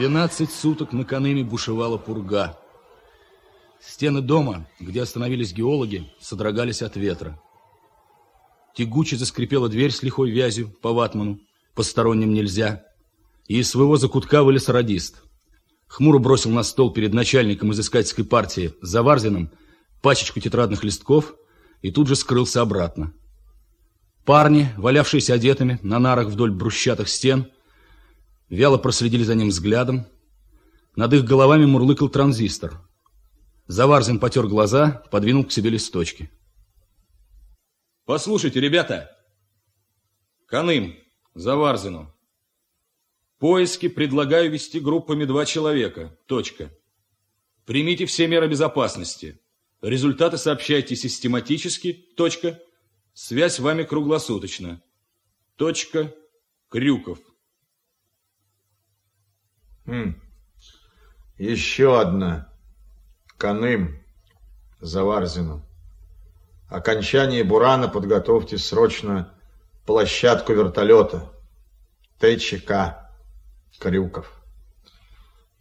Двенадцать суток на Каныме бушевала пурга. Стены дома, где остановились геологи, содрогались от ветра. Тягуче заскрипела дверь с лихой вязью по ватману, посторонним нельзя. И из своего закутка вылез радист. Хмуро бросил на стол перед начальником изыскательской партии Заварзиным пачечку тетрадных листков и тут же скрылся обратно. Парни, валявшиеся одетыми на нарах вдоль брусчатых стен, вяло проследили за ним взглядом. Над их головами мурлыкал транзистор. Заварзин потер глаза, подвинул к себе листочки. Послушайте, ребята, Каным, Заварзину. Поиски предлагаю вести группами два человека. Точка. Примите все меры безопасности. Результаты сообщайте систематически. Точка. Связь с вами круглосуточно. Точка. Крюков. Еще одна. Каным. Заварзину. Окончание Бурана подготовьте срочно площадку вертолета. ТЧК. Крюков.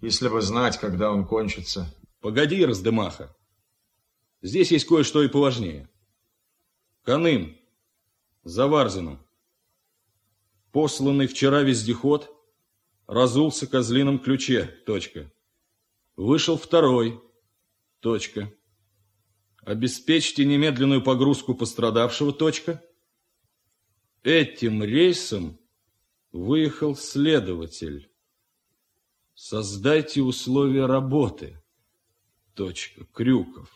Если бы знать, когда он кончится. Погоди, Раздымаха. Здесь есть кое-что и поважнее. Каным, Заварзину. Посланный вчера вездеход разулся козлином ключе. Точка. Вышел второй. Точка. Обеспечьте немедленную погрузку пострадавшего. Точка. Этим рейсом выехал следователь. Создайте условия работы. Точка. Крюков.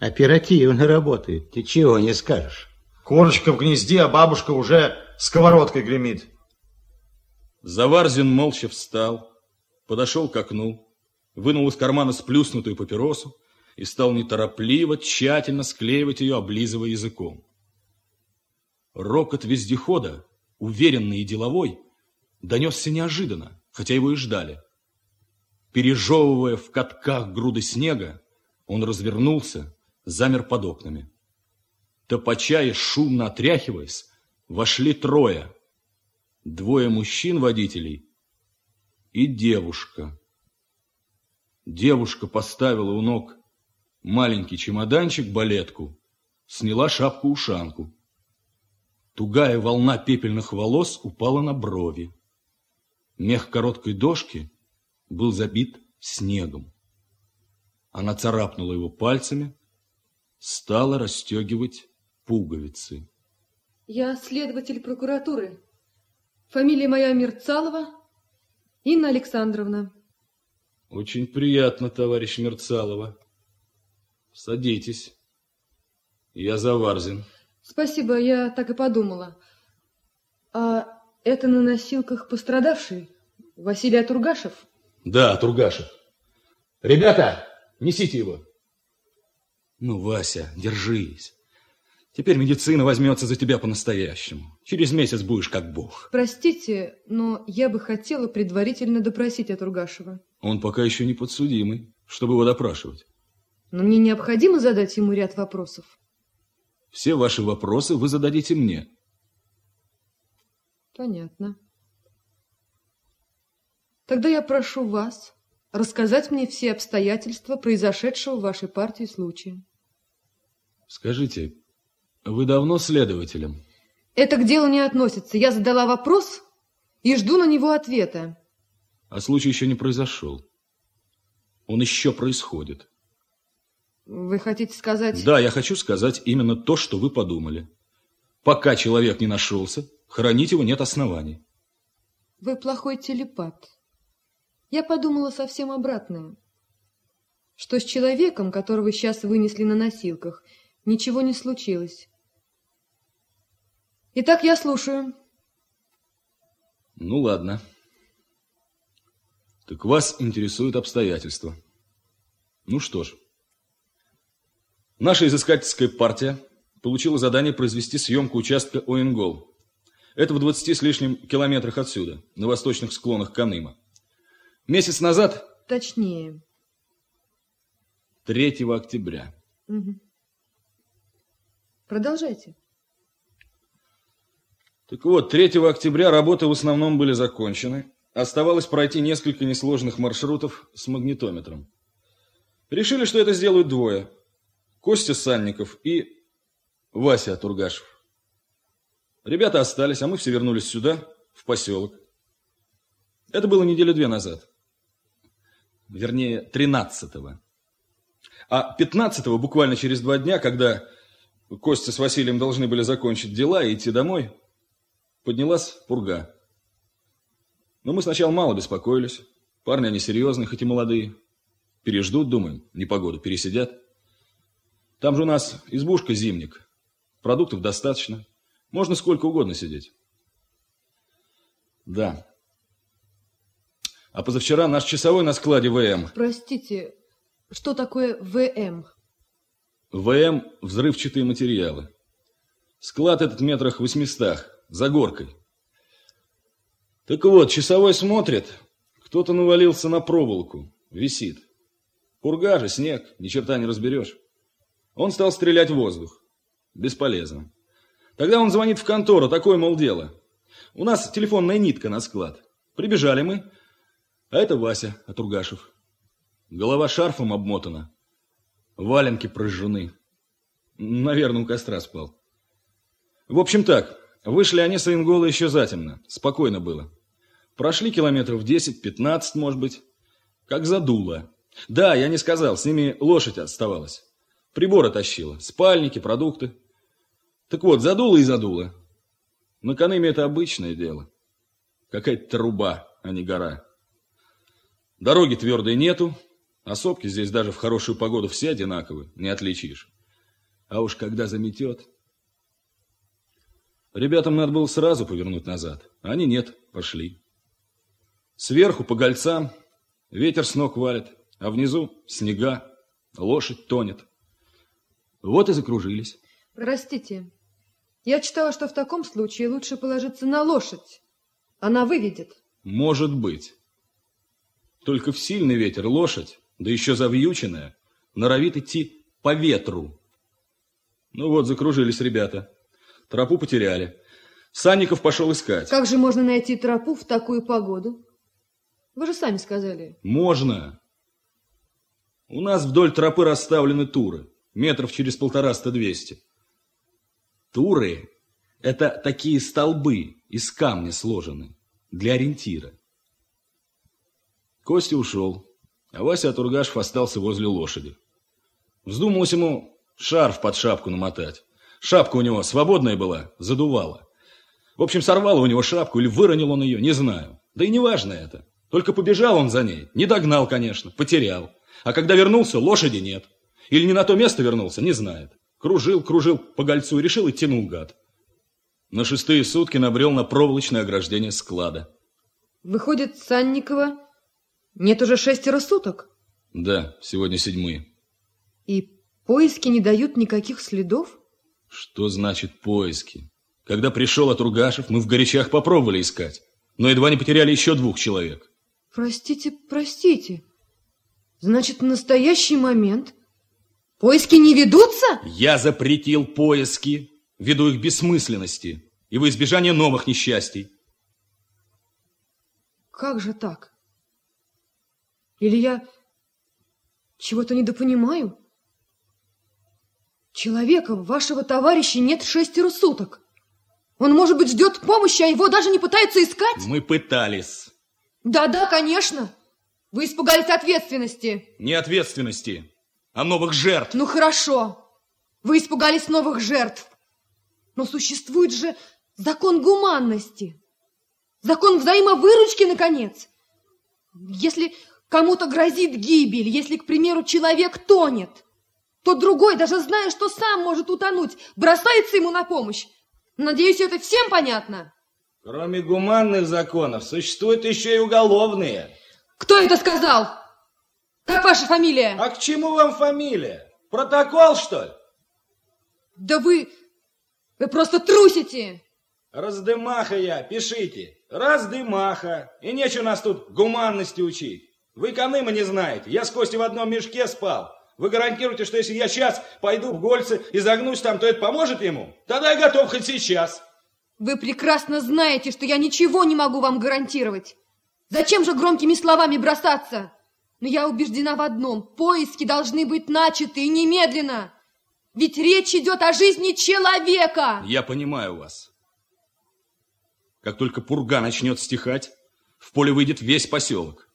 Оперативно работает. Ты чего не скажешь? Корочка в гнезде, а бабушка уже сковородкой гремит. Заварзин молча встал, подошел к окну, вынул из кармана сплюснутую папиросу и стал неторопливо, тщательно склеивать ее, облизывая языком. Рокот вездехода, уверенный и деловой, донесся неожиданно, хотя его и ждали. Пережевывая в катках груды снега, он развернулся, замер под окнами. Топача и шумно отряхиваясь, вошли трое. Двое мужчин-водителей и девушка. Девушка поставила у ног маленький чемоданчик-балетку, сняла шапку-ушанку. Тугая волна пепельных волос упала на брови. Мех короткой дошки был забит снегом. Она царапнула его пальцами, стала расстегивать пуговицы. Я следователь прокуратуры. Фамилия моя Мерцалова Инна Александровна. Очень приятно, товарищ Мерцалова. Садитесь. Я Заварзин. Спасибо, я так и подумала. А это на носилках пострадавший? Василий Атургашев? Да, Атургашев. Ребята, несите его. Ну, Вася, держись. Теперь медицина возьмется за тебя по-настоящему. Через месяц будешь как бог. Простите, но я бы хотела предварительно допросить Атургашева. Он пока еще не подсудимый, чтобы его допрашивать. Но мне необходимо задать ему ряд вопросов. Все ваши вопросы вы зададите мне. Понятно. Тогда я прошу вас рассказать мне все обстоятельства произошедшего в вашей партии случая. Скажите, вы давно следователем? Это к делу не относится. Я задала вопрос и жду на него ответа. А случай еще не произошел. Он еще происходит. Вы хотите сказать... Да, я хочу сказать именно то, что вы подумали. Пока человек не нашелся, хоронить его нет оснований. Вы плохой телепат. Я подумала совсем обратное. Что с человеком, которого сейчас вынесли на носилках, ничего не случилось. Итак, я слушаю. Ну, ладно. Так вас интересуют обстоятельства. Ну что ж. Наша изыскательская партия получила задание произвести съемку участка Оингол. Это в 20 с лишним километрах отсюда, на восточных склонах Каныма. Месяц назад... Точнее. 3 октября. Угу. Продолжайте. Так вот, 3 октября работы в основном были закончены, оставалось пройти несколько несложных маршрутов с магнитометром. Решили, что это сделают двое. Костя Санников и Вася Тургашев. Ребята остались, а мы все вернулись сюда, в поселок. Это было неделю две назад. Вернее, тринадцатого. А пятнадцатого, буквально через два дня, когда Костя с Василием должны были закончить дела и идти домой, поднялась пурга. Но мы сначала мало беспокоились. Парни они серьезные, хоть и молодые. Переждут, думаем, непогоду, пересидят. Там же у нас избушка зимник. Продуктов достаточно. Можно сколько угодно сидеть. Да. А позавчера наш часовой на складе ВМ. Простите, что такое ВМ? ВМ – взрывчатые материалы. Склад этот метрах в восьмистах, за горкой. Так вот, часовой смотрит, кто-то навалился на проволоку, висит. Пурга же, снег, ни черта не разберешь. Он стал стрелять в воздух. Бесполезно. Тогда он звонит в контору, такое, мол, дело. У нас телефонная нитка на склад. Прибежали мы, а это Вася Атургашев. Голова шарфом обмотана, валенки прожжены. Наверное, у костра спал. В общем так, вышли они с Ингола еще затемно, спокойно было. Прошли километров 10-15, может быть, как задуло. Да, я не сказал, с ними лошадь оставалась. Приборы тащила, спальники, продукты. Так вот, задуло и задуло. На Каныме это обычное дело. Какая-то труба, а не гора. Дороги твердой нету, а сопки здесь даже в хорошую погоду все одинаковые, не отличишь. А уж когда заметет... Ребятам надо было сразу повернуть назад. А они нет, пошли. Сверху по гольцам ветер с ног валит, а внизу снега, лошадь тонет. Вот и закружились. Простите, я читала, что в таком случае лучше положиться на лошадь. Она выведет. Может быть. Только в сильный ветер лошадь, да еще завьюченная, норовит идти по ветру. Ну вот, закружились ребята. Тропу потеряли. Санников пошел искать. Как же можно найти тропу в такую погоду? Вы же сами сказали. Можно. У нас вдоль тропы расставлены туры. Метров через полтораста-двести. Туры – это такие столбы из камня сложены для ориентира. Костя ушел, а Вася Атургашев остался возле лошади. Вздумалось ему шарф под шапку намотать. Шапка у него свободная была, задувала. В общем, сорвало у него шапку или выронил он ее, не знаю. Да и не важно это. Только побежал он за ней. Не догнал, конечно, потерял. А когда вернулся, лошади нет. Или не на то место вернулся, не знает. Кружил, кружил по гольцу и решил идти наугад. На шестые сутки набрел на проволочное ограждение склада. Выходит, Санникова нет уже шестеро суток? Да, сегодня седьмые. И поиски не дают никаких следов? Что значит поиски? Когда пришел от Ругашев, мы в горячах попробовали искать, но едва не потеряли еще двух человек. Простите, простите. Значит, в настоящий момент поиски не ведутся? Я запретил поиски, ввиду их бессмысленности и во избежание новых несчастий. Как же так? Или я чего-то недопонимаю? Человека, вашего товарища, нет шестеро суток. Он, может быть, ждет помощи, а его даже не пытаются искать? Мы пытались. Да-да, конечно. Вы испугались ответственности. Не ответственности, а новых жертв. Ну, хорошо. Вы испугались новых жертв. Но существует же закон гуманности. Закон взаимовыручки, наконец. Если кому-то грозит гибель, если, к примеру, человек тонет, то другой, даже зная, что сам может утонуть, бросается ему на помощь. Надеюсь, это всем понятно? Кроме гуманных законов, существуют еще и уголовные. Кто это сказал? Как ваша фамилия? А к чему вам фамилия? Протокол, что ли? Да вы... Вы просто трусите! Раздымаха я, пишите. Раздымаха. И нечего нас тут гуманности учить. Вы Каныма не знаете. Я с Костей в одном мешке спал. Вы гарантируете, что если я сейчас пойду в Гольцы и загнусь там, то это поможет ему? Тогда я готов хоть сейчас. Вы прекрасно знаете, что я ничего не могу вам гарантировать. Зачем же громкими словами бросаться? Но я убеждена в одном. Поиски должны быть начаты и немедленно. Ведь речь идет о жизни человека. Я понимаю вас. Как только пурга начнет стихать, в поле выйдет весь поселок.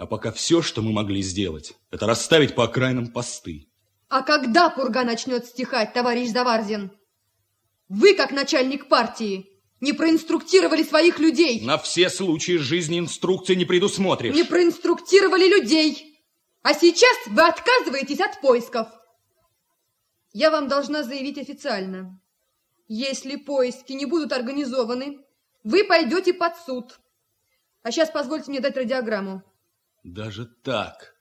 А пока все, что мы могли сделать, это расставить по окраинам посты. А когда пурга начнет стихать, товарищ Заварзин? Вы, как начальник партии, не проинструктировали своих людей. На все случаи жизни инструкции не предусмотришь. Не проинструктировали людей. А сейчас вы отказываетесь от поисков. Я вам должна заявить официально. Если поиски не будут организованы, вы пойдете под суд. А сейчас позвольте мне дать радиограмму. Даже так?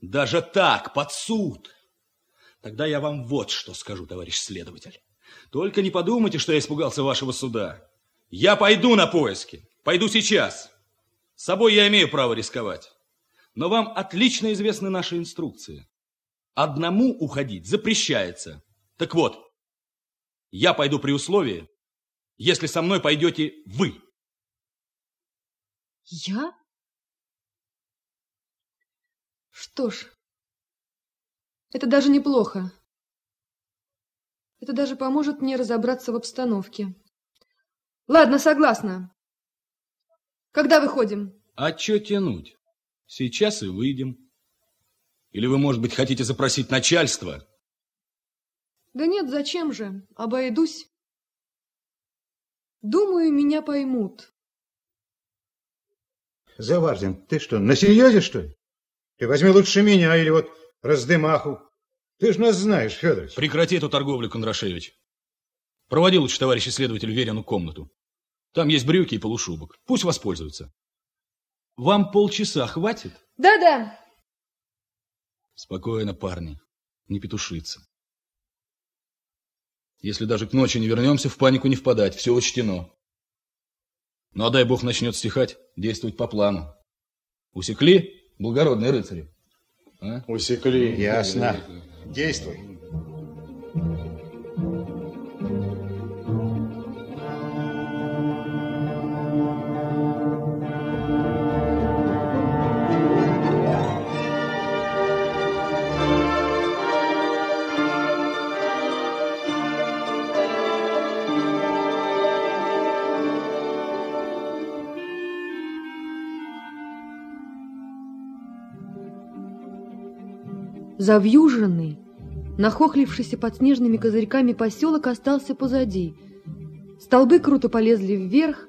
Даже так, под суд? Тогда я вам вот что скажу, товарищ следователь. Только не подумайте, что я испугался вашего суда. Я пойду на поиски. Пойду сейчас. С собой я имею право рисковать. Но вам отлично известны наши инструкции. Одному уходить запрещается. Так вот, я пойду при условии, если со мной пойдете вы. Я? Что ж, это даже неплохо. Это даже поможет мне разобраться в обстановке. Ладно, согласна. Когда выходим? А что тянуть? Сейчас и выйдем. Или вы, может быть, хотите запросить начальство? Да нет, зачем же? Обойдусь. Думаю, меня поймут. Заварзин, ты что, на серьезе, что ли? Ты возьми лучше меня или вот раздымаху. Ты же нас знаешь, Федорович. Прекрати эту торговлю, Кондрашевич. Проводи лучше товарищ исследователь Верину комнату. Там есть брюки и полушубок. Пусть воспользуются. Вам полчаса хватит? Да-да. Спокойно, парни. Не петушиться. Если даже к ночи не вернемся, в панику не впадать. Все учтено. Ну, а дай бог начнет стихать, действовать по плану. Усекли, благородные рыцари? А? Усекли. Ясно. Действуй. Завьюженный, нахохлившийся под снежными козырьками поселок остался позади. Столбы круто полезли вверх,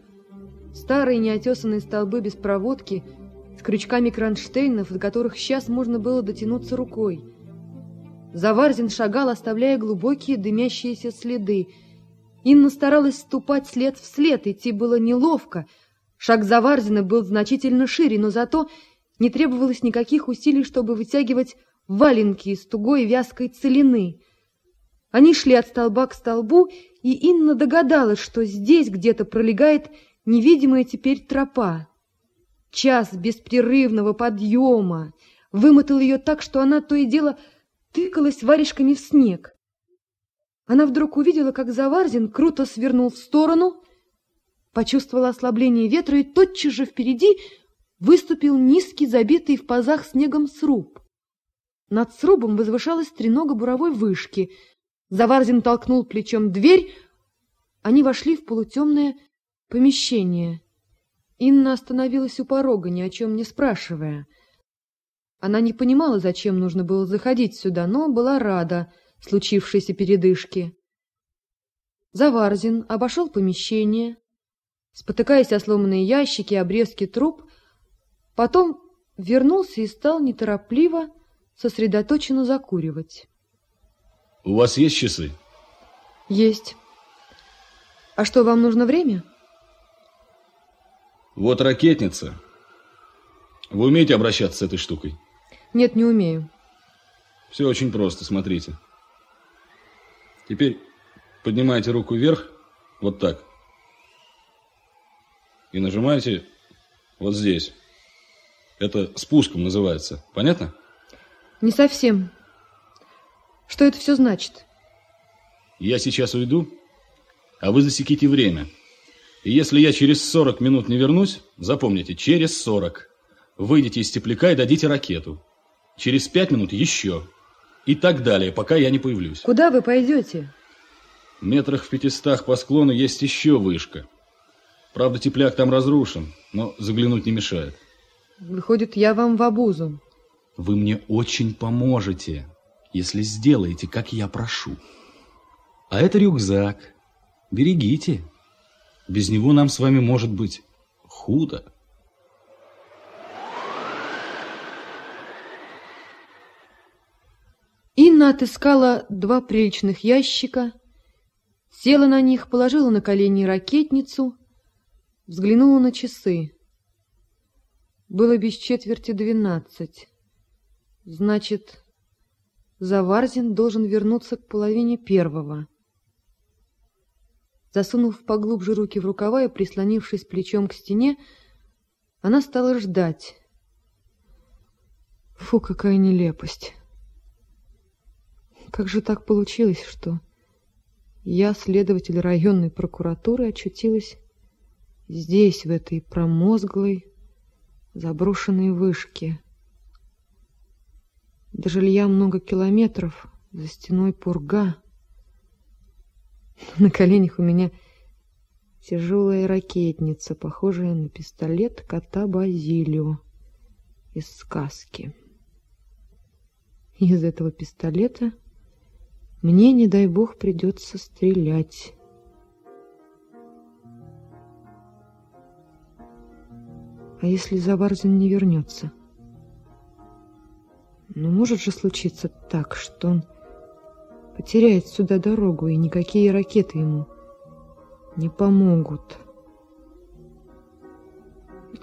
старые неотесанные столбы без проводки, с крючками кронштейнов, до которых сейчас можно было дотянуться рукой. Заварзин шагал, оставляя глубокие дымящиеся следы. Инна старалась ступать след в след, идти было неловко. Шаг Заварзина был значительно шире, но зато не требовалось никаких усилий, чтобы вытягивать валенки из тугой вязкой целины. Они шли от столба к столбу, и Инна догадалась, что здесь где-то пролегает невидимая теперь тропа. Час беспрерывного подъема вымотал ее так, что она то и дело тыкалась варежками в снег. Она вдруг увидела, как Заварзин круто свернул в сторону, почувствовала ослабление ветра, и тотчас же впереди выступил низкий, забитый в пазах снегом сруб. Над срубом возвышалась тренога буровой вышки. Заварзин толкнул плечом дверь. Они вошли в полутемное помещение. Инна остановилась у порога, ни о чем не спрашивая. Она не понимала, зачем нужно было заходить сюда, но была рада случившейся передышке. Заварзин обошел помещение, спотыкаясь о сломанные ящики и обрезки труб, потом вернулся и стал неторопливо сосредоточенно закуривать. У вас есть часы? Есть. А что, вам нужно время? Вот ракетница. Вы умеете обращаться с этой штукой? Нет, не умею. Все очень просто, смотрите. Теперь поднимаете руку вверх, вот так. И нажимаете вот здесь. Это спуском называется. Понятно? Не совсем. Что это все значит? Я сейчас уйду, а вы засеките время. И если я через 40 минут не вернусь, запомните, через 40, выйдете из тепляка и дадите ракету. Через 5 минут еще. И так далее, пока я не появлюсь. Куда вы пойдете? Метрах в пятистах по склону есть еще вышка. Правда, тепляк там разрушен, но заглянуть не мешает. Выходит, я вам в обузу. Вы мне очень поможете, если сделаете, как я прошу. А это рюкзак. Берегите. Без него нам с вами может быть худо. Инна отыскала два приличных ящика, села на них, положила на колени ракетницу, взглянула на часы. Было без четверти двенадцать. Значит, Заварзин должен вернуться к половине первого. Засунув поглубже руки в рукава и прислонившись плечом к стене, она стала ждать. Фу, какая нелепость! Как же так получилось, что я, следователь районной прокуратуры, очутилась здесь, в этой промозглой, заброшенной вышке? До жилья много километров, за стеной пурга. На коленях у меня тяжелая ракетница, похожая на пистолет кота Базилио из сказки. Из этого пистолета мне, не дай бог, придется стрелять. А если Заварзин не вернется? Но может же случиться так, что он потеряет сюда дорогу, и никакие ракеты ему не помогут.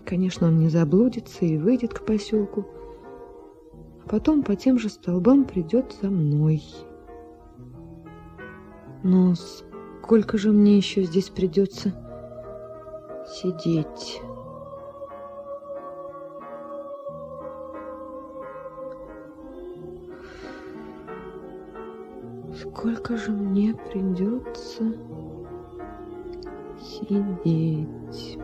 Конечно, он не заблудится и выйдет к поселку, а потом по тем же столбам придет за мной. Но сколько же мне еще здесь придется сидеть? Сколько же мне придется сидеть?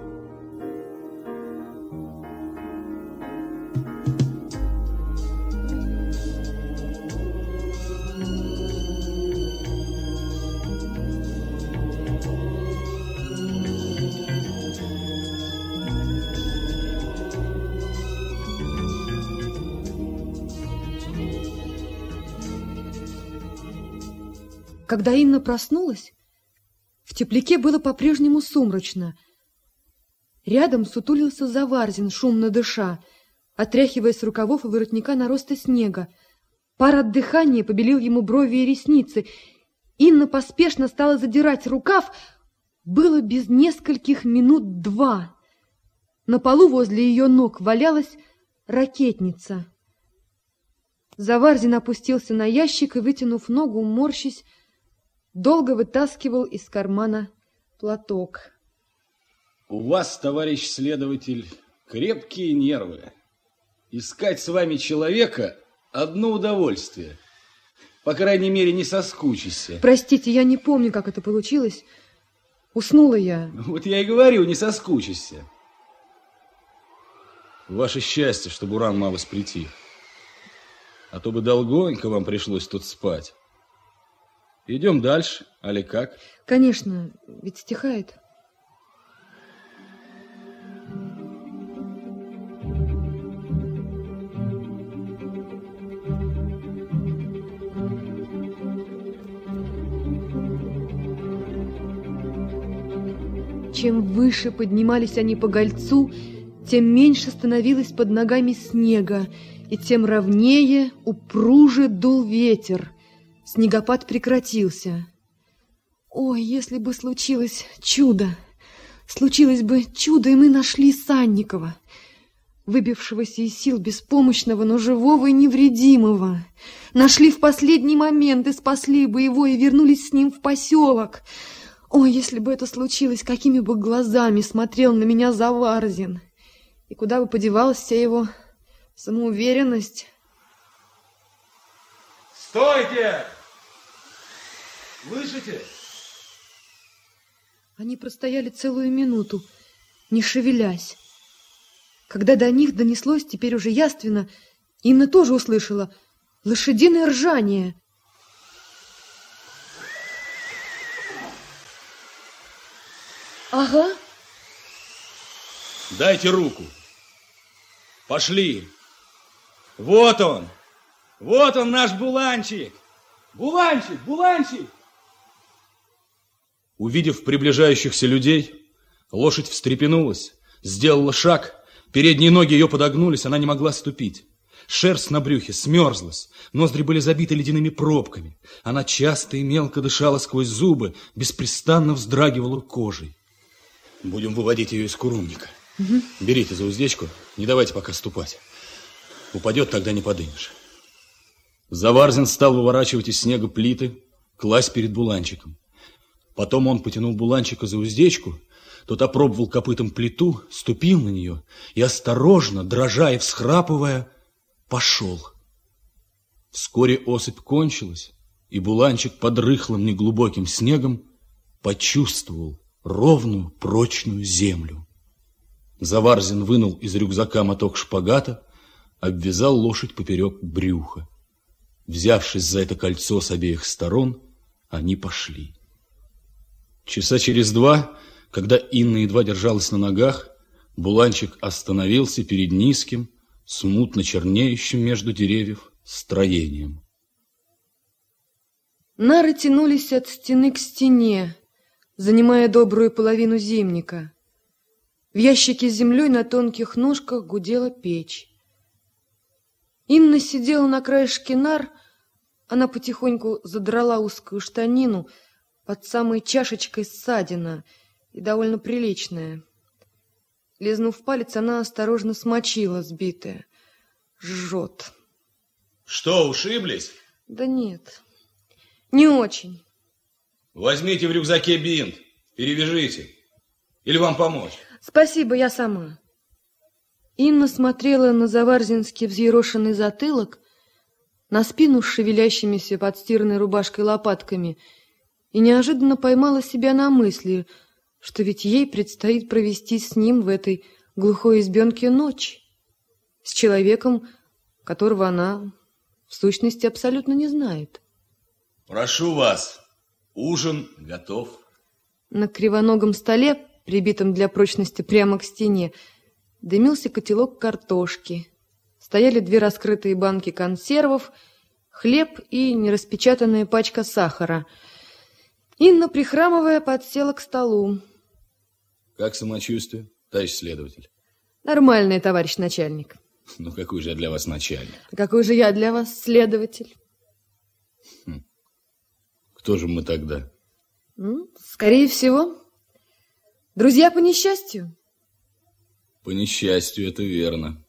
Когда Инна проснулась, в тепляке было по-прежнему сумрачно. Рядом сутулился Заварзин, шумно дыша, отряхивая с рукавов и воротника наросты снега. Пар от дыхания побелил ему брови и ресницы. Инна поспешно стала задирать рукав. Было без нескольких минут два. На полу возле ее ног валялась ракетница. Заварзин опустился на ящик и, вытянув ногу, морщись, долго вытаскивал из кармана платок. У вас, товарищ следователь, крепкие нервы. Искать с вами человека – одно удовольствие. По крайней мере, не соскучишься. Простите, я не помню, как это получилось. Уснула я. Вот я и говорю, не соскучишься. Ваше счастье, что Буран Мавас притих. А то бы долгонько вам пришлось тут спать. Идем дальше, али как? Конечно, ведь стихает. Чем выше поднимались они по гольцу, тем меньше становилось под ногами снега, и тем ровнее, упруже дул ветер – Снегопад прекратился. Ой, если бы случилось чудо! Случилось бы чудо, и мы нашли Санникова, выбившегося из сил беспомощного, но живого и невредимого. Нашли в последний момент и спасли бы его, и вернулись с ним в поселок. Ой, если бы это случилось, какими бы глазами смотрел на меня Заварзин. И куда бы подевалась вся его самоуверенность. Стойте! Слышите? Они простояли целую минуту, не шевелясь. Когда до них донеслось теперь уже яственно, Инна тоже услышала лошадиное ржание. Ага. Дайте руку. Пошли. Вот он. Вот он, наш Буланчик. Буланчик, Буланчик. Увидев приближающихся людей, лошадь встрепенулась, сделала шаг, передние ноги ее подогнулись, она не могла ступить. Шерсть на брюхе смерзлась, ноздри были забиты ледяными пробками. Она часто и мелко дышала сквозь зубы, беспрестанно вздрагивала кожей. Будем выводить ее из курумника. Угу. Берите за уздечку, не давайте пока ступать. Упадет, тогда не подымешь. Заварзин стал выворачивать из снега плиты, класть перед буланчиком. Потом он потянул буланчика за уздечку, тот опробовал копытом плиту, ступил на нее и осторожно, дрожа и всхрапывая, пошел. Вскоре осыпь кончилась, и буланчик под рыхлым неглубоким снегом почувствовал ровную прочную землю. Заварзин вынул из рюкзака моток шпагата, обвязал лошадь поперек брюха. Взявшись за это кольцо с обеих сторон, они пошли. Часа через два, когда Инна едва держалась на ногах, Буланчик остановился перед низким, смутно чернеющим между деревьев строением. Нары тянулись от стены к стене, занимая добрую половину зимника. В ящике с землей на тонких ножках гудела печь. Инна сидела на краешке нар, она потихоньку задрала узкую штанину, под самой чашечкой ссадина и довольно приличная. Лизнув палец, она осторожно смочила сбитое. Жжет. Что, ушиблись? Да нет, не очень. Возьмите в рюкзаке бинт, перевяжите. Или вам помочь? Спасибо, я сама. Инна смотрела на заварзинский взъерошенный затылок, на спину с шевелящимися под стиранной рубашкой лопатками и неожиданно поймала себя на мысли, что ведь ей предстоит провести с ним в этой глухой избенке ночь, с человеком, которого она в сущности абсолютно не знает. Прошу вас, ужин готов. На кривоногом столе прибитом для прочности прямо к стене, дымился котелок картошки. Стояли две раскрытые банки консервов, хлеб и нераспечатанная пачка сахара. Инна, прихрамывая, подсела к столу. Как самочувствие, товарищ следователь? Нормальный, товарищ начальник. Ну, какой же я для вас начальник? А какой же я для вас следователь? Хм. Кто же мы тогда? Ну, скорее всего, Друзья по несчастью? По несчастью, это верно.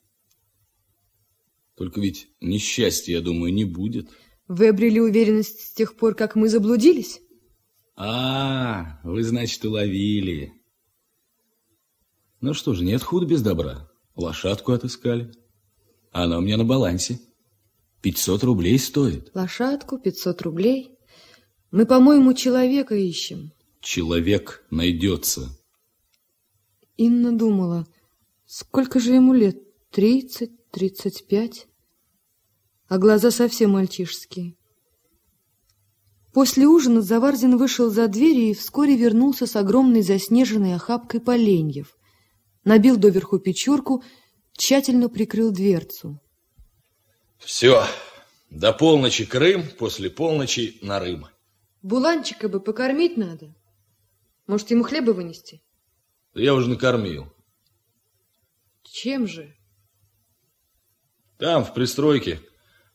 Только ведь несчастья, я думаю, не будет. Вы обрели уверенность с тех пор, как мы заблудились? А, вы, значит, уловили. Ну что же, нет худа без добра. Лошадку отыскали. Она у меня на балансе. 500 рублей стоит. Лошадку, 500 рублей. Мы, по-моему, человека ищем. Человек найдется. Инна думала, сколько же ему лет? Тридцать, тридцать пять? А глаза совсем мальчишеские. После ужина Заварзин вышел за дверь и вскоре вернулся с огромной заснеженной охапкой поленьев. Набил доверху печурку, тщательно прикрыл дверцу. Все, до полночи Крым, после полночи на Рым. Буланчика бы покормить надо. Может, ему хлеба вынести? Я уже накормил. Чем же? Там, в пристройке,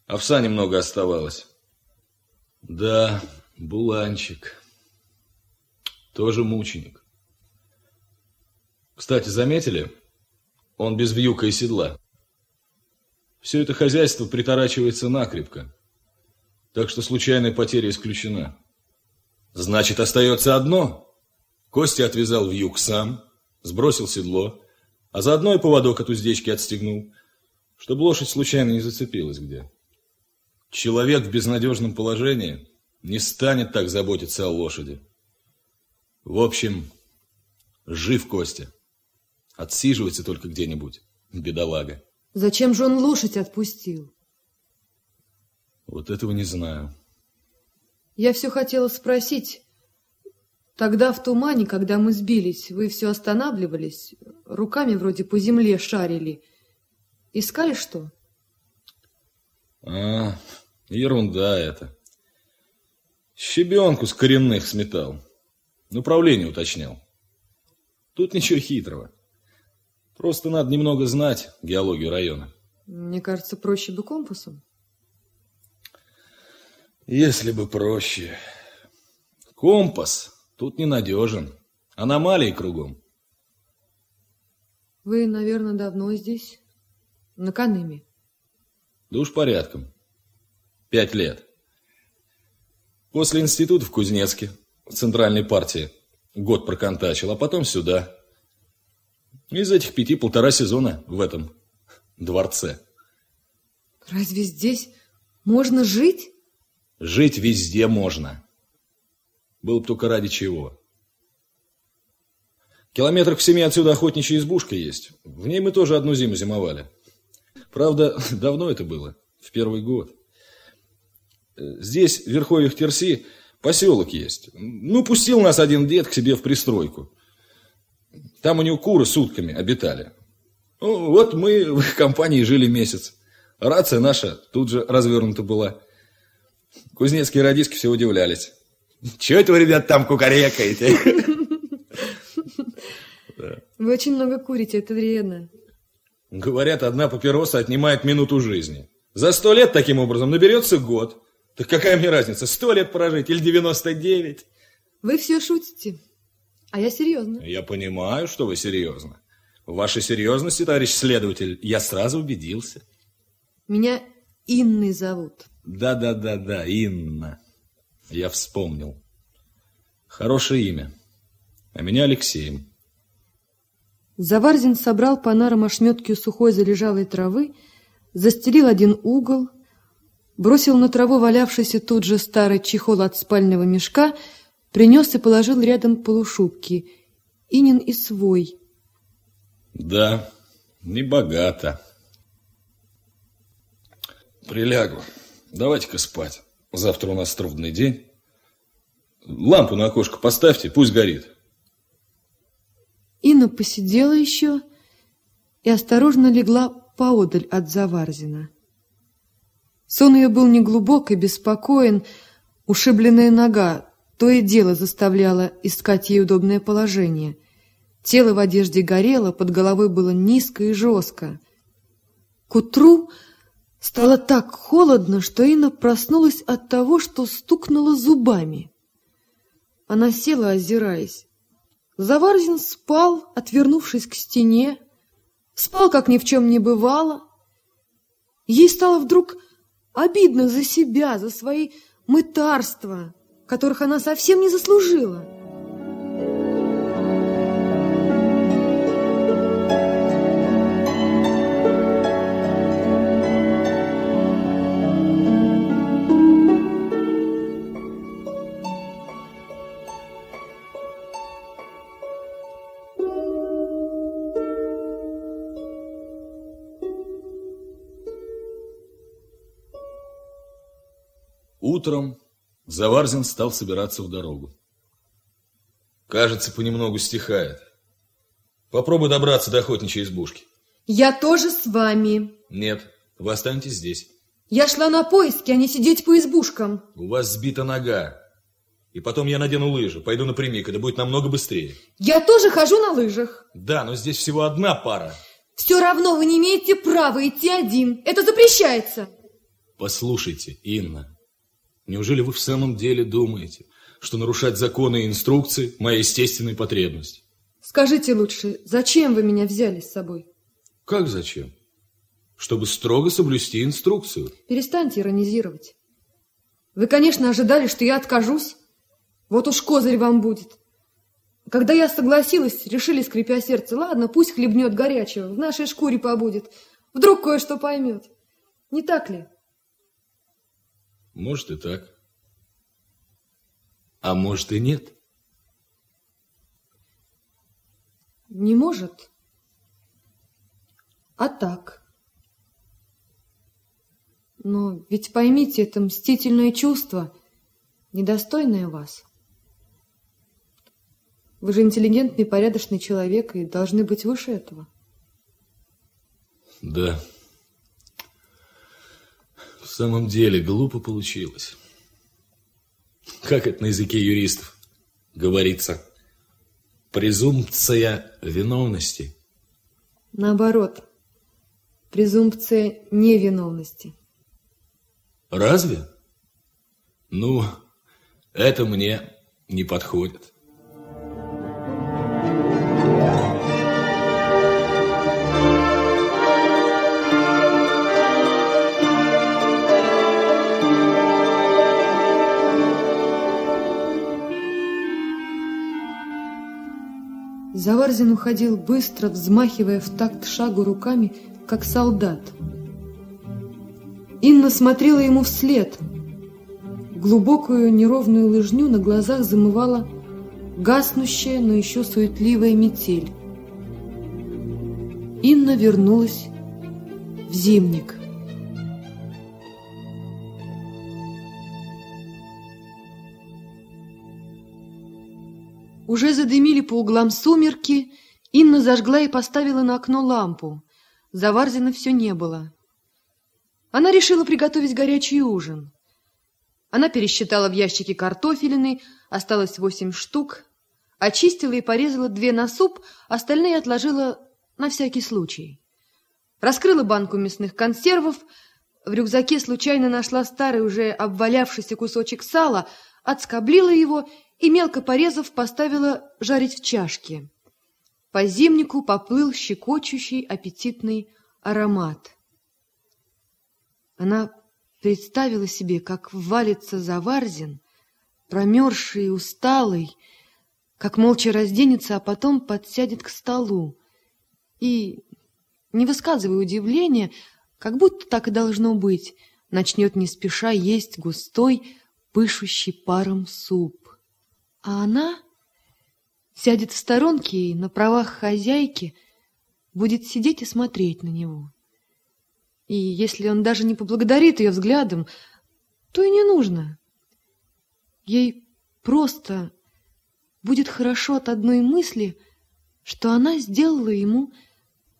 овса немного оставалось. Да, буланчик. Тоже мученик. Кстати, заметили? Он без вьюка и седла. Все это хозяйство приторачивается накрепко. Так что случайная потеря исключена. Значит, остается одно. Костя отвязал вьюк сам, сбросил седло, а заодно и поводок от уздечки отстегнул, чтобы лошадь случайно не зацепилась где. Человек в безнадежном положении не станет так заботиться о лошади. В общем, Жив Костя. Отсиживается только где-нибудь. Бедолага. Зачем же он лошадь отпустил? Вот этого не знаю. Я все хотела спросить. Тогда в тумане, когда мы сбились, вы все останавливались, руками вроде по земле шарили. Искали что? А, ерунда это. Щебенку с коренных сметал. Направление уточнял. Тут ничего хитрого. Просто надо немного знать геологию района. Мне кажется, проще бы компасом. Если бы проще. Компас тут ненадежен. Аномалии кругом. Вы, наверное, давно здесь? На Каныме? Да уж порядком. Пять лет. После института в Кузнецке, в Центральной партии, год проконтачил, а потом сюда. Из этих пяти полтора сезона в этом дворце. Разве здесь можно жить? Жить везде можно. Было бы только ради чего. Километрах в семи отсюда охотничья избушка есть. В ней мы тоже одну зиму зимовали. Правда, давно это было, в первый год. Здесь, в Верховьях Терси, поселок есть. Ну, пустил нас один дед к себе в пристройку. Там у него куры сутками обитали. Ну, вот мы в их компании жили месяц. Рация наша тут же развернута была. Кузнецкие радиски все удивлялись. Чего это вы, ребят, там кукарекаете? Вы очень много курите, это вредно. Говорят, одна папироса отнимает минуту жизни. За сто лет таким образом наберется год. Так какая мне разница, сто лет прожить или девяносто девять? Вы все шутите, а я серьезно. Я понимаю, что вы серьезно. В вашей серьезности, товарищ следователь, я сразу убедился. Меня Инной зовут. Да-да-да-да, Инна. Я вспомнил. Хорошее имя. А меня Алексеем. Заварзин собрал по нарам ошметки сухой залежалой травы, застелил один угол, бросил на траву валявшийся тут же старый чехол от спального мешка, принес и положил рядом полушубки. Инин и свой. Да, не богато. Прилягу. Давайте-ка спать. Завтра у нас трудный день. Лампу на окошко поставьте, пусть горит. Инна посидела еще и осторожно легла поодаль от Заварзина. Сон ее был неглубок и беспокоен, ушибленная нога то и дело заставляла искать ей удобное положение. Тело в одежде горело, под головой было низко и жестко. К утру стало так холодно, что Инна проснулась от того, что стукнула зубами. Она села, озираясь. Заварзин спал, отвернувшись к стене, спал, как ни в чем не бывало. Ей стало вдруг обидно за себя, за свои мытарства, которых она совсем не заслужила. Утром Заварзин стал собираться в дорогу. Кажется, понемногу стихает. Попробуй добраться до охотничьей избушки. Я тоже с вами. Нет, вы останетесь здесь. Я шла на поиски, а не сидеть по избушкам. У вас сбита нога. И потом я надену лыжи, пойду напрямик, это будет намного быстрее. Я тоже хожу на лыжах. Да, но здесь всего одна пара. Все равно вы не имеете права идти один. Это запрещается. Послушайте, Инна, неужели вы в самом деле думаете, что нарушать законы и инструкции – моя естественная потребность? Скажите лучше, зачем вы меня взяли с собой? Как зачем? Чтобы строго соблюсти инструкцию. Перестаньте иронизировать. Вы, конечно, ожидали, что я откажусь. Вот уж козырь вам будет. Когда я согласилась, решили, скрипя сердце, ладно, пусть хлебнет горячего, в нашей шкуре побудет. Вдруг кое-что поймет. Не так ли? Может и так. А может и нет. не может, а так. Но ведь поймите, это мстительное чувство, недостойное вас. Вы же интеллигентный, порядочный человек и должны быть выше этого. Да. В самом деле, глупо получилось. Как это на языке юристов говорится? Презумпция виновности. Наоборот, презумпция невиновности. Разве? Ну, это мне не подходит. Заварзин уходил быстро, взмахивая в такт шагу руками, как солдат. Инна смотрела ему вслед. Глубокую неровную лыжню на глазах замывала гаснущая, но еще суетливая метель. Инна вернулась в зимник. Уже задымили по углам сумерки, Инна зажгла и поставила на окно лампу. Заварзина все не было. Она решила приготовить горячий ужин. Она пересчитала в ящике картофелины, осталось восемь штук, очистила и порезала две на суп, остальные отложила на всякий случай. Раскрыла банку мясных консервов, в рюкзаке случайно нашла старый уже обвалявшийся кусочек сала, отскоблила его и, мелко порезав, поставила жарить в чашке. По зимнику поплыл щекочущий аппетитный аромат. Она представила себе, как валится Заварзин, промерзший и усталый, как молча разденется, а потом подсядет к столу. И, не высказывая удивления, как будто так и должно быть, начнет не спеша есть густой, пышущий паром суп. А она сядет в сторонке и на правах хозяйки будет сидеть и смотреть на него. И если он даже не поблагодарит ее взглядом, то и не нужно. Ей просто будет хорошо от одной мысли, что она сделала ему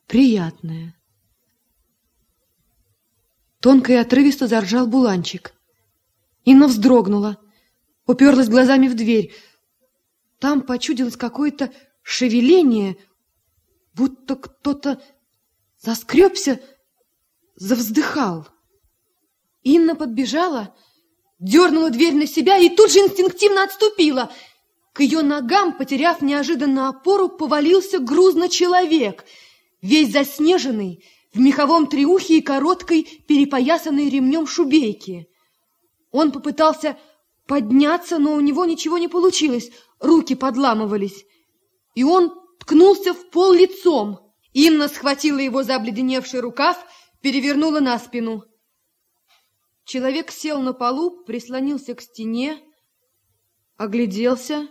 приятное. Тонко и отрывисто заржал буланчик. Инна вздрогнула, уперлась глазами в дверь — там почудилось какое-то шевеление, будто кто-то заскребся, завздыхал. Инна подбежала, дернула дверь на себя и тут же инстинктивно отступила. К ее ногам, потеряв неожиданно опору, повалился грузно человек, весь заснеженный, в меховом триухе и короткой, перепоясанной ремнем шубейки. Он попытался подняться, но у него ничего не получилось руки подламывались, и он ткнулся в пол лицом. Инна схватила его за обледеневший рукав, перевернула на спину. Человек сел на полу, прислонился к стене, огляделся,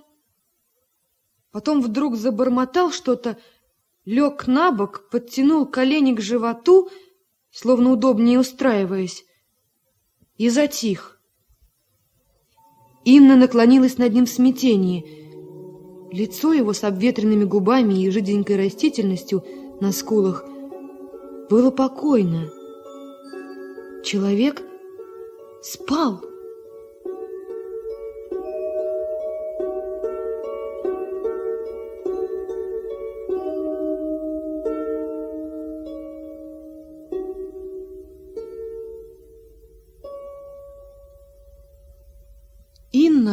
потом вдруг забормотал что-то, лег на бок, подтянул колени к животу, словно удобнее устраиваясь, и затих. Инна наклонилась над ним в смятении. Лицо его с обветренными губами и жиденькой растительностью на скулах было покойно. Человек спал.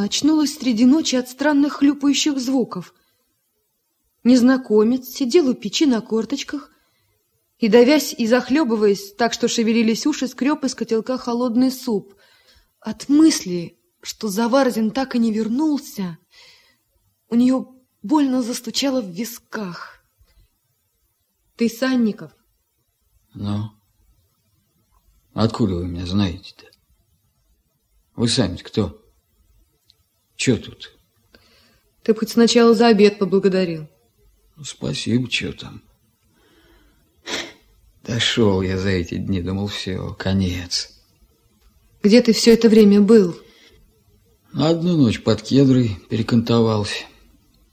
Очнулась среди ночи от странных хлюпающих звуков. Незнакомец сидел у печи на корточках и, давясь и захлебываясь так, что шевелились уши, скреб из котелка холодный суп. От мысли, что Заварзин так и не вернулся, у нее больно застучало в висках. Ты Санников? Ну? Откуда вы меня знаете-то? Вы сами кто? Че тут? Ты бы хоть сначала за обед поблагодарил. Спасибо, что там. Дошел я за эти дни, думал, все, конец. Где ты все это время был? Одну ночь под кедрой перекантовался.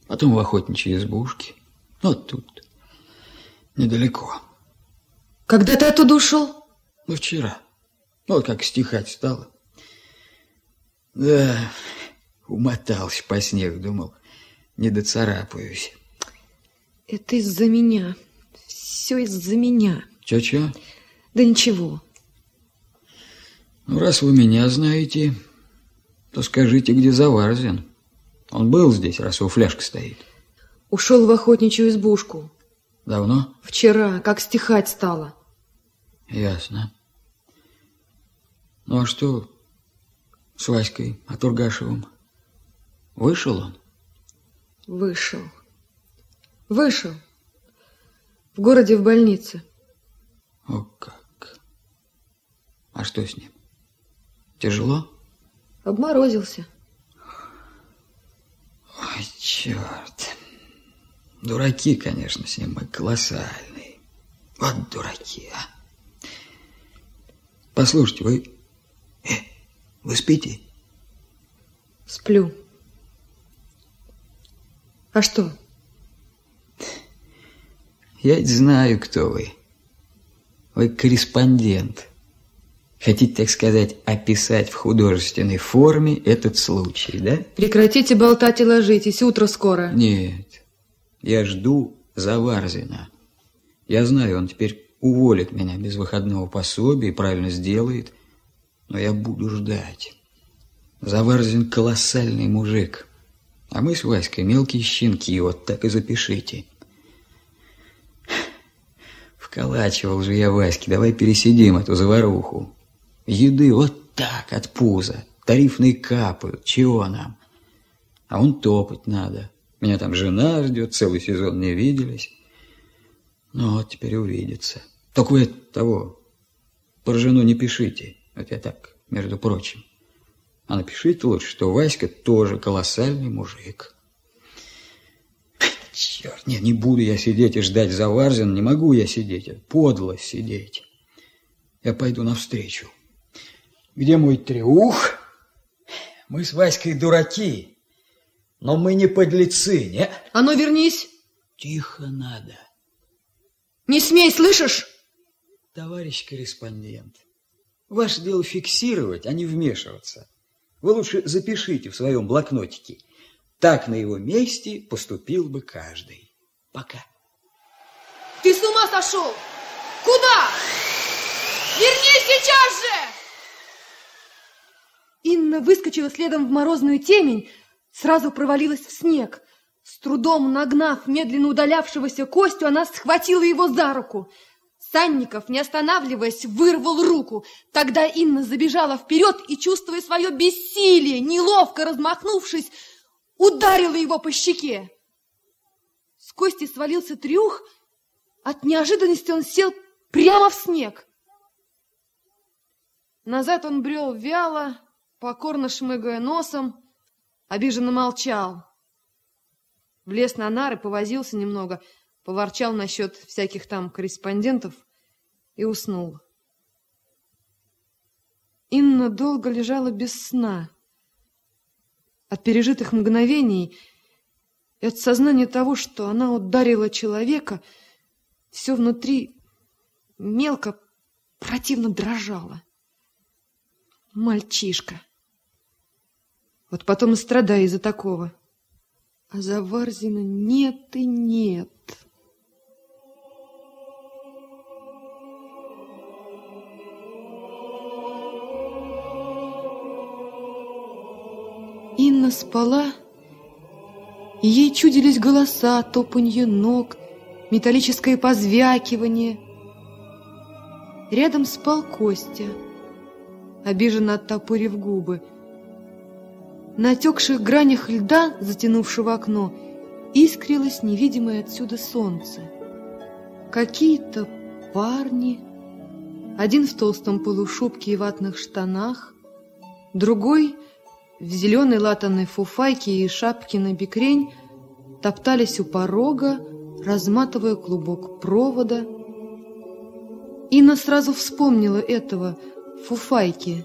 Потом в охотничьей избушке. Ну, вот тут, недалеко. Когда ты оттуда ушел? Ну, вчера. Ну, вот как стихать стало. Да, умотался по снегу, думал, не доцарапаюсь. Это из-за меня. Все из-за меня. Че-че? Да ничего. Ну, раз вы меня знаете, то скажите, где Заварзин. Он был здесь, раз его фляжка стоит. Ушел в охотничью избушку. Давно? Вчера, как стихать стало. Ясно. Ну, а что с Васькой Атургашевым? Вышел он? Вышел. Вышел. В городе в больнице. О как. А что с ним? Тяжело? Обморозился. Ой, черт. Дураки, конечно, с ним мы колоссальные. Вот дураки, а. Послушайте, вы... Э, вы спите? Сплю. А что? Я ведь знаю, кто вы. Вы корреспондент. Хотите, так сказать, описать в художественной форме этот случай, да? Прекратите болтать и ложитесь, утро скоро. Нет, я жду Заварзина. Я знаю, он теперь уволит меня без выходного пособия и правильно сделает, но я буду ждать. Заварзин колоссальный мужик, а мы с Васькой мелкие щенки, вот так и запишите. Вколачивал же я Ваське, давай пересидим эту заваруху. Еды вот так, от пуза. Тарифные капают. Чего нам? А он топать надо. Меня там жена ждет, целый сезон не виделись. Ну вот теперь увидится. Только вы того, про жену не пишите. Это я так, между прочим. А напишите лучше, что Васька тоже колоссальный мужик. Черт, нет, не буду я сидеть и ждать Заварзина, не могу я сидеть, подло сидеть. Я пойду навстречу. Где мой треух? Мы с Васькой дураки, но мы не подлецы, не? А ну, вернись. Тихо надо. Не смей, слышишь? Товарищ корреспондент, ваше дело фиксировать, а не вмешиваться. Вы лучше запишите в своем блокнотике. Так на его месте поступил бы каждый. Пока. Ты с ума сошел? Куда? Вернись сейчас же! Инна выскочила следом в морозную темень, сразу провалилась в снег. С трудом нагнав медленно удалявшегося Костю, она схватила его за руку. Санников, не останавливаясь, вырвал руку. Тогда Инна забежала вперед и, чувствуя свое бессилие, неловко размахнувшись, ударила его по щеке. С Кости свалился трюх. От неожиданности он сел прямо в снег. Назад он брел вяло, покорно шмыгая носом, обиженно молчал. Влез на нары, повозился немного, поворчал насчет всяких там корреспондентов и уснул. Инна долго лежала без сна. От пережитых мгновений и от сознания того, что она ударила человека, все внутри мелко, противно дрожало. Мальчишка. Вот потом и страдай из-за такого. А за Варзина нет и нет. Спала, ей чудились голоса, топанье ног, металлическое позвякивание. Рядом спал Костя, обиженно оттопырив губы. На отекших гранях льда, затянувшего окно, искрилось невидимое отсюда солнце. Какие-то парни, один в толстом полушубке и ватных штанах, другой в зеленой латаной фуфайке и шапке на бикрень, топтались у порога, разматывая клубок провода. Инна сразу вспомнила этого Фуфайки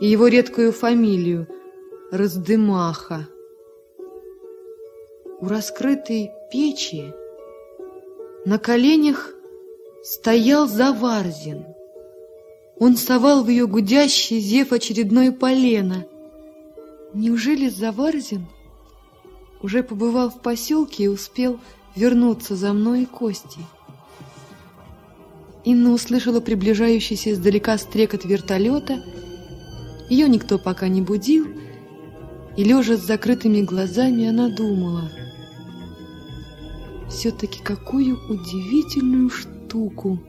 и его редкую фамилию Раздымаха. У раскрытой печи на коленях стоял Заварзин. Он совал в ее гудящий зев очередное полено. Неужели Заварзин уже побывал в поселке и успел вернуться за мной и Костей? Инна услышала приближающийся издалека стрекот вертолета. Ее никто пока не будил, и, лежа с закрытыми глазами, она думала. Все-таки какую удивительную штуку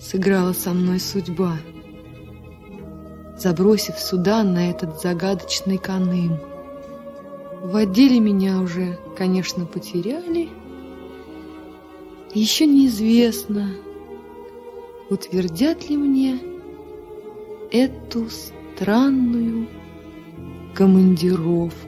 сыграла со мной судьба, забросив сюда на этот загадочный каным. В отделе меня уже, конечно, потеряли. Еще неизвестно, утвердят ли мне эту странную командировку.